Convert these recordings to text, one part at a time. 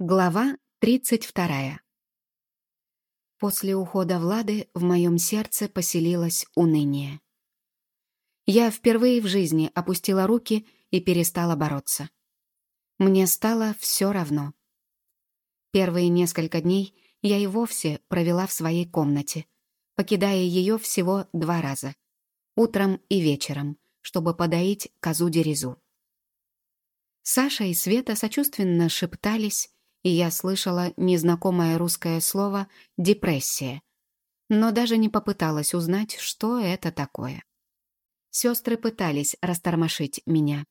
Глава 32. После ухода Влады в моем сердце поселилось уныние. Я впервые в жизни опустила руки и перестала бороться. Мне стало все равно. Первые несколько дней я и вовсе провела в своей комнате, покидая ее всего два раза — утром и вечером, чтобы подоить козу Дерезу. Саша и Света сочувственно шептались, и я слышала незнакомое русское слово «депрессия», но даже не попыталась узнать, что это такое. Сестры пытались растормошить меня,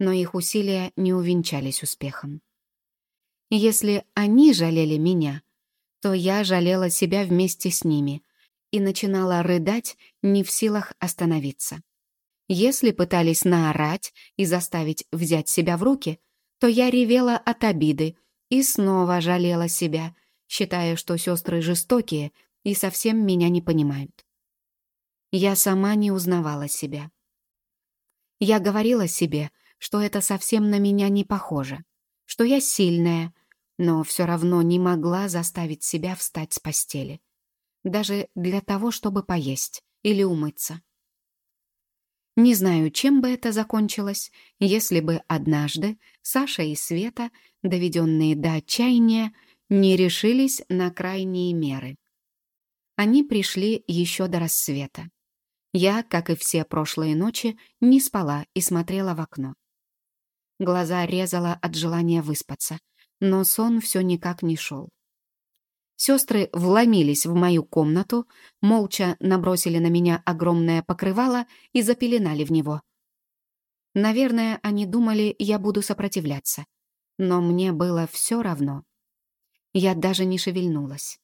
но их усилия не увенчались успехом. Если они жалели меня, то я жалела себя вместе с ними и начинала рыдать, не в силах остановиться. Если пытались наорать и заставить взять себя в руки, то я ревела от обиды, и снова жалела себя, считая, что сестры жестокие и совсем меня не понимают. Я сама не узнавала себя. Я говорила себе, что это совсем на меня не похоже, что я сильная, но все равно не могла заставить себя встать с постели. Даже для того, чтобы поесть или умыться. Не знаю, чем бы это закончилось, если бы однажды Саша и Света, доведенные до отчаяния, не решились на крайние меры. Они пришли еще до рассвета. Я, как и все прошлые ночи, не спала и смотрела в окно. Глаза резала от желания выспаться, но сон все никак не шел. Сестры вломились в мою комнату, молча набросили на меня огромное покрывало и запеленали в него. Наверное, они думали, я буду сопротивляться. Но мне было все равно. Я даже не шевельнулась.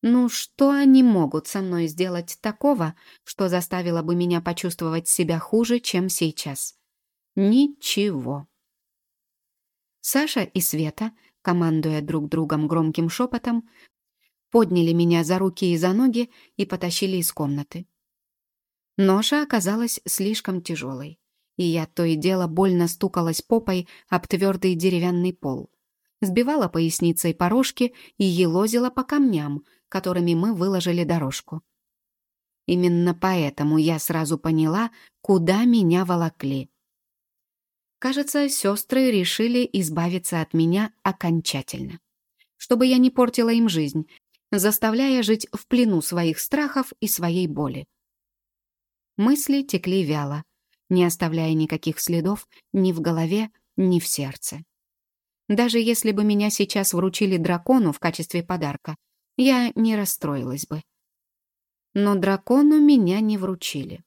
Ну, что они могут со мной сделать такого, что заставило бы меня почувствовать себя хуже, чем сейчас? Ничего. Саша и Света, командуя друг другом громким шепотом, подняли меня за руки и за ноги и потащили из комнаты. Ноша оказалась слишком тяжелой, и я то и дело больно стукалась попой об твердый деревянный пол. Сбивала поясницей порожки и елозила по камням, которыми мы выложили дорожку. Именно поэтому я сразу поняла, куда меня волокли. Кажется, сестры решили избавиться от меня окончательно. Чтобы я не портила им жизнь, заставляя жить в плену своих страхов и своей боли. Мысли текли вяло, не оставляя никаких следов ни в голове, ни в сердце. Даже если бы меня сейчас вручили дракону в качестве подарка, я не расстроилась бы. Но дракону меня не вручили.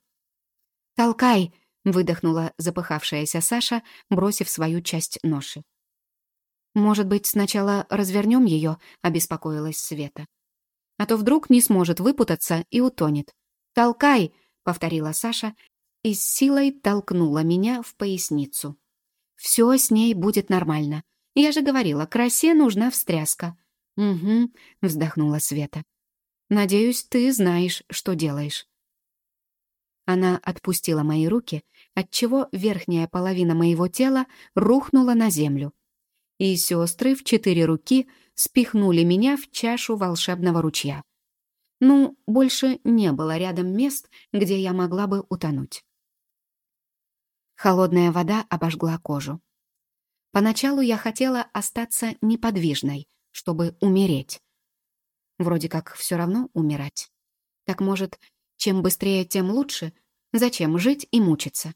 «Толкай!» — выдохнула запыхавшаяся Саша, бросив свою часть ноши. «Может быть, сначала развернем ее?» — обеспокоилась Света. «А то вдруг не сможет выпутаться и утонет». «Толкай!» — повторила Саша и с силой толкнула меня в поясницу. «Все с ней будет нормально. Я же говорила, красе нужна встряска». «Угу», — вздохнула Света. «Надеюсь, ты знаешь, что делаешь». Она отпустила мои руки, отчего верхняя половина моего тела рухнула на землю, и сестры в четыре руки спихнули меня в чашу волшебного ручья. Ну, больше не было рядом мест, где я могла бы утонуть. Холодная вода обожгла кожу. Поначалу я хотела остаться неподвижной, чтобы умереть. Вроде как все равно умирать. Так может, чем быстрее, тем лучше? Зачем жить и мучиться?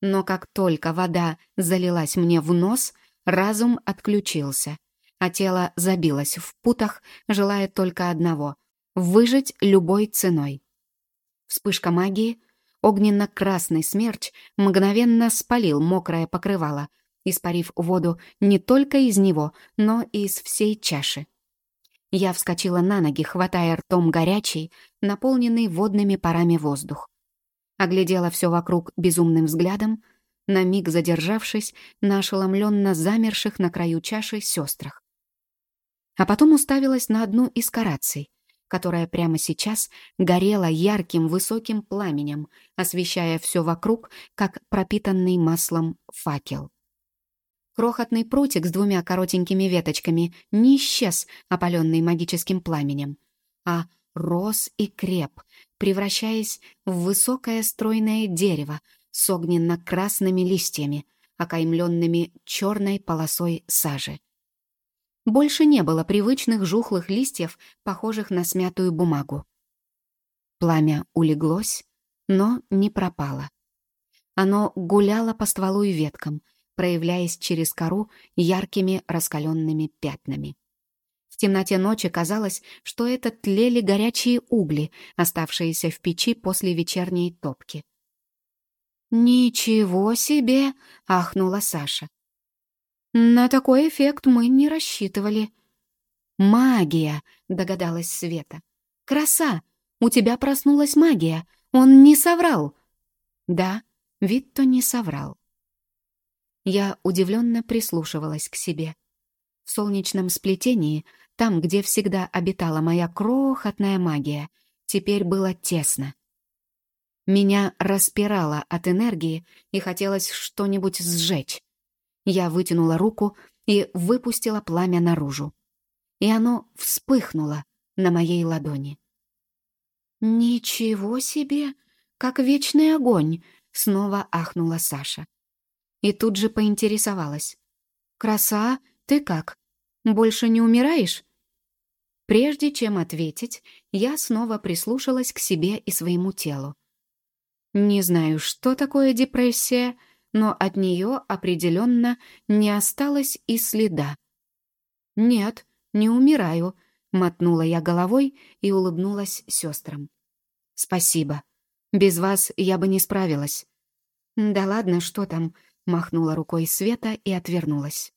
Но как только вода залилась мне в нос — Разум отключился, а тело забилось в путах, желая только одного — выжить любой ценой. Вспышка магии, огненно-красный смерч мгновенно спалил мокрое покрывало, испарив воду не только из него, но и из всей чаши. Я вскочила на ноги, хватая ртом горячий, наполненный водными парами воздух. Оглядела все вокруг безумным взглядом — на миг задержавшись на ошеломленно замерших на краю чаши сестрах. А потом уставилась на одну из караций, которая прямо сейчас горела ярким высоким пламенем, освещая все вокруг, как пропитанный маслом факел. Крохотный прутик с двумя коротенькими веточками не исчез, опаленный магическим пламенем, а рос и креп, превращаясь в высокое стройное дерево с огненно-красными листьями, окаймленными черной полосой сажи. Больше не было привычных жухлых листьев, похожих на смятую бумагу. Пламя улеглось, но не пропало. Оно гуляло по стволу и веткам, проявляясь через кору яркими раскаленными пятнами. В темноте ночи казалось, что это тлели горячие угли, оставшиеся в печи после вечерней топки. «Ничего себе!» — ахнула Саша. «На такой эффект мы не рассчитывали». «Магия!» — догадалась Света. «Краса! У тебя проснулась магия! Он не соврал!» «Да, Витто не соврал». Я удивленно прислушивалась к себе. В солнечном сплетении, там, где всегда обитала моя крохотная магия, теперь было тесно. Меня распирало от энергии и хотелось что-нибудь сжечь. Я вытянула руку и выпустила пламя наружу. И оно вспыхнуло на моей ладони. «Ничего себе! Как вечный огонь!» — снова ахнула Саша и тут же поинтересовалась. «Краса, ты как? Больше не умираешь?» Прежде чем ответить, я снова прислушалась к себе и своему телу. Не знаю, что такое депрессия, но от нее определенно не осталось и следа. «Нет, не умираю», — мотнула я головой и улыбнулась сестрам. «Спасибо. Без вас я бы не справилась». «Да ладно, что там, махнула рукой Света и отвернулась.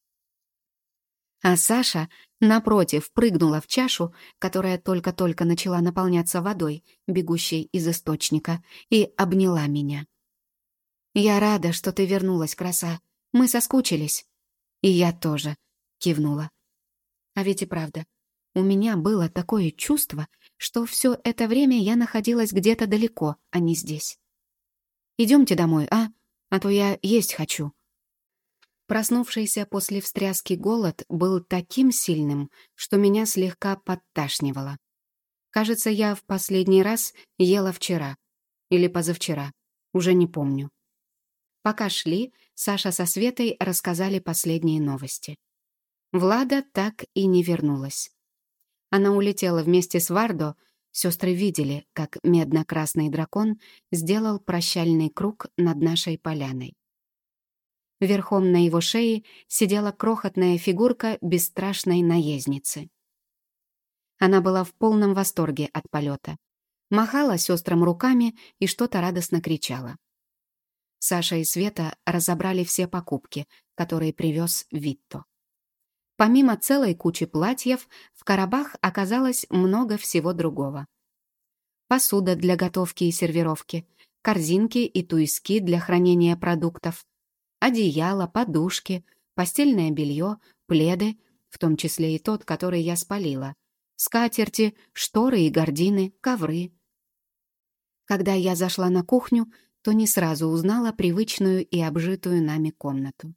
А Саша, напротив, прыгнула в чашу, которая только-только начала наполняться водой, бегущей из источника, и обняла меня. «Я рада, что ты вернулась, краса. Мы соскучились». «И я тоже», — кивнула. А ведь и правда, у меня было такое чувство, что все это время я находилась где-то далеко, а не здесь. «Идемте домой, а?» а то я есть хочу». Проснувшийся после встряски голод был таким сильным, что меня слегка подташнивало. Кажется, я в последний раз ела вчера. Или позавчера. Уже не помню. Пока шли, Саша со Светой рассказали последние новости. Влада так и не вернулась. Она улетела вместе с Вардо, Сестры видели, как медно-красный дракон сделал прощальный круг над нашей поляной. Верхом на его шее сидела крохотная фигурка бесстрашной наездницы. Она была в полном восторге от полета. Махала сестрам руками и что-то радостно кричала. Саша и Света разобрали все покупки, которые привез Витто. Помимо целой кучи платьев, в коробах оказалось много всего другого. Посуда для готовки и сервировки, корзинки и туиски для хранения продуктов, одеяло, подушки, постельное белье, пледы, в том числе и тот, который я спалила, скатерти, шторы и гардины, ковры. Когда я зашла на кухню, то не сразу узнала привычную и обжитую нами комнату.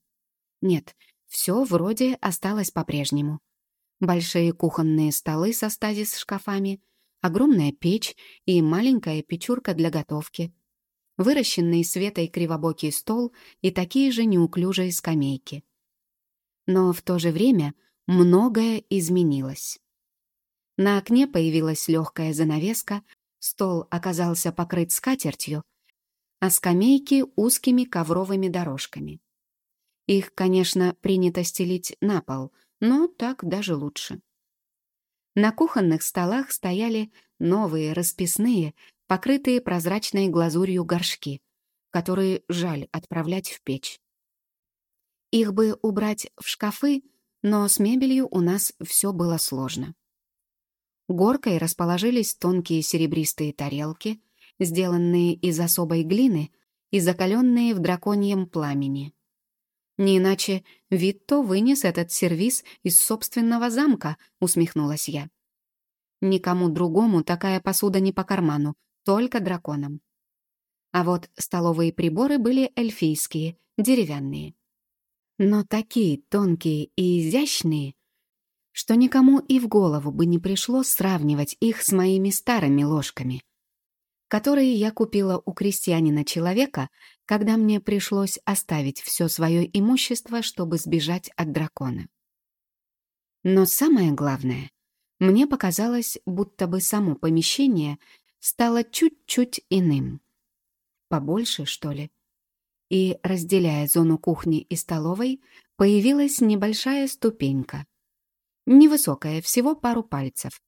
Нет, все вроде осталось по-прежнему. Большие кухонные столы со стазис-шкафами, огромная печь и маленькая печурка для готовки, выращенный светой кривобокий стол и такие же неуклюжие скамейки. Но в то же время многое изменилось. На окне появилась легкая занавеска, стол оказался покрыт скатертью, а скамейки — узкими ковровыми дорожками. Их, конечно, принято стелить на пол, но так даже лучше. На кухонных столах стояли новые расписные, покрытые прозрачной глазурью горшки, которые жаль отправлять в печь. Их бы убрать в шкафы, но с мебелью у нас все было сложно. Горкой расположились тонкие серебристые тарелки, сделанные из особой глины и закаленные в драконьем пламени. Не иначе Витто вынес этот сервиз из собственного замка, усмехнулась я. Никому другому такая посуда не по карману, только драконам. А вот столовые приборы были эльфийские, деревянные. но такие тонкие и изящные, что никому и в голову бы не пришло сравнивать их с моими старыми ложками, которые я купила у крестьянина-человека, когда мне пришлось оставить все свое имущество, чтобы сбежать от дракона. Но самое главное, мне показалось, будто бы само помещение стало чуть-чуть иным. Побольше, что ли? И, разделяя зону кухни и столовой, появилась небольшая ступенька. Невысокая, всего пару пальцев.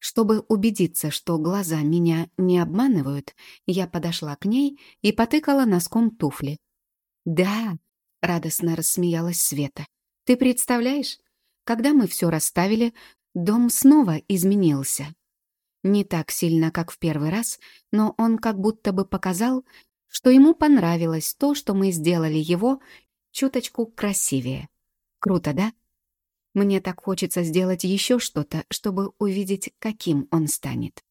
Чтобы убедиться, что глаза меня не обманывают, я подошла к ней и потыкала носком туфли. «Да», — радостно рассмеялась Света, — «ты представляешь, когда мы все расставили, дом снова изменился. Не так сильно, как в первый раз, но он как будто бы показал, что ему понравилось то, что мы сделали его чуточку красивее. Круто, да? Мне так хочется сделать еще что-то, чтобы увидеть, каким он станет.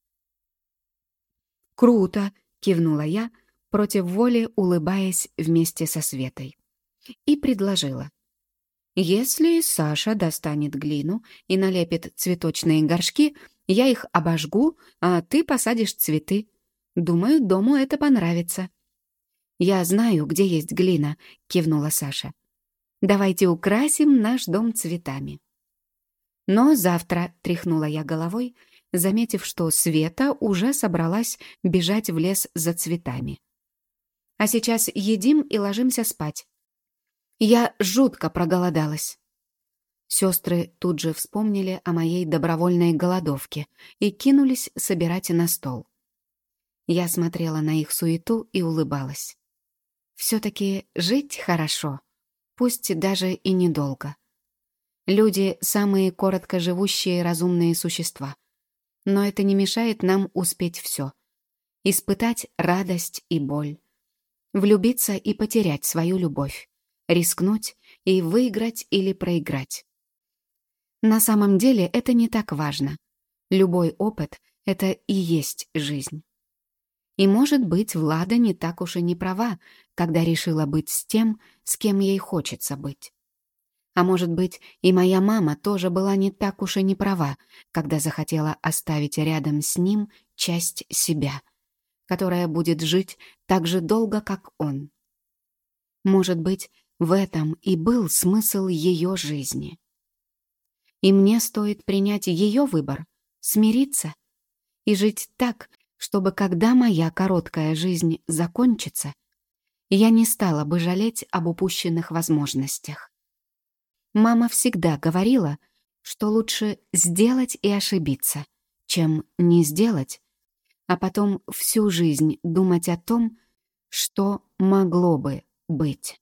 «Круто!» — кивнула я, против воли улыбаясь вместе со Светой. И предложила. Если Саша достанет глину и налепит цветочные горшки, я их обожгу, а ты посадишь цветы. Думаю, дому это понравится. «Я знаю, где есть глина», — кивнула Саша. «Давайте украсим наш дом цветами». Но завтра, — тряхнула я головой, заметив, что Света уже собралась бежать в лес за цветами. «А сейчас едим и ложимся спать. Я жутко проголодалась. Сестры тут же вспомнили о моей добровольной голодовке и кинулись собирать на стол. Я смотрела на их суету и улыбалась. Все-таки жить хорошо, пусть даже и недолго. Люди — самые коротко живущие разумные существа. Но это не мешает нам успеть все. Испытать радость и боль. Влюбиться и потерять свою любовь рискнуть и выиграть или проиграть. На самом деле это не так важно. Любой опыт — это и есть жизнь. И, может быть, Влада не так уж и не права, когда решила быть с тем, с кем ей хочется быть. А может быть, и моя мама тоже была не так уж и не права, когда захотела оставить рядом с ним часть себя, которая будет жить так же долго, как он. Может быть, в этом и был смысл ее жизни. И мне стоит принять ее выбор, смириться и жить так, чтобы когда моя короткая жизнь закончится, я не стала бы жалеть об упущенных возможностях. Мама всегда говорила, что лучше сделать и ошибиться, чем не сделать, а потом всю жизнь думать о том, что могло бы быть.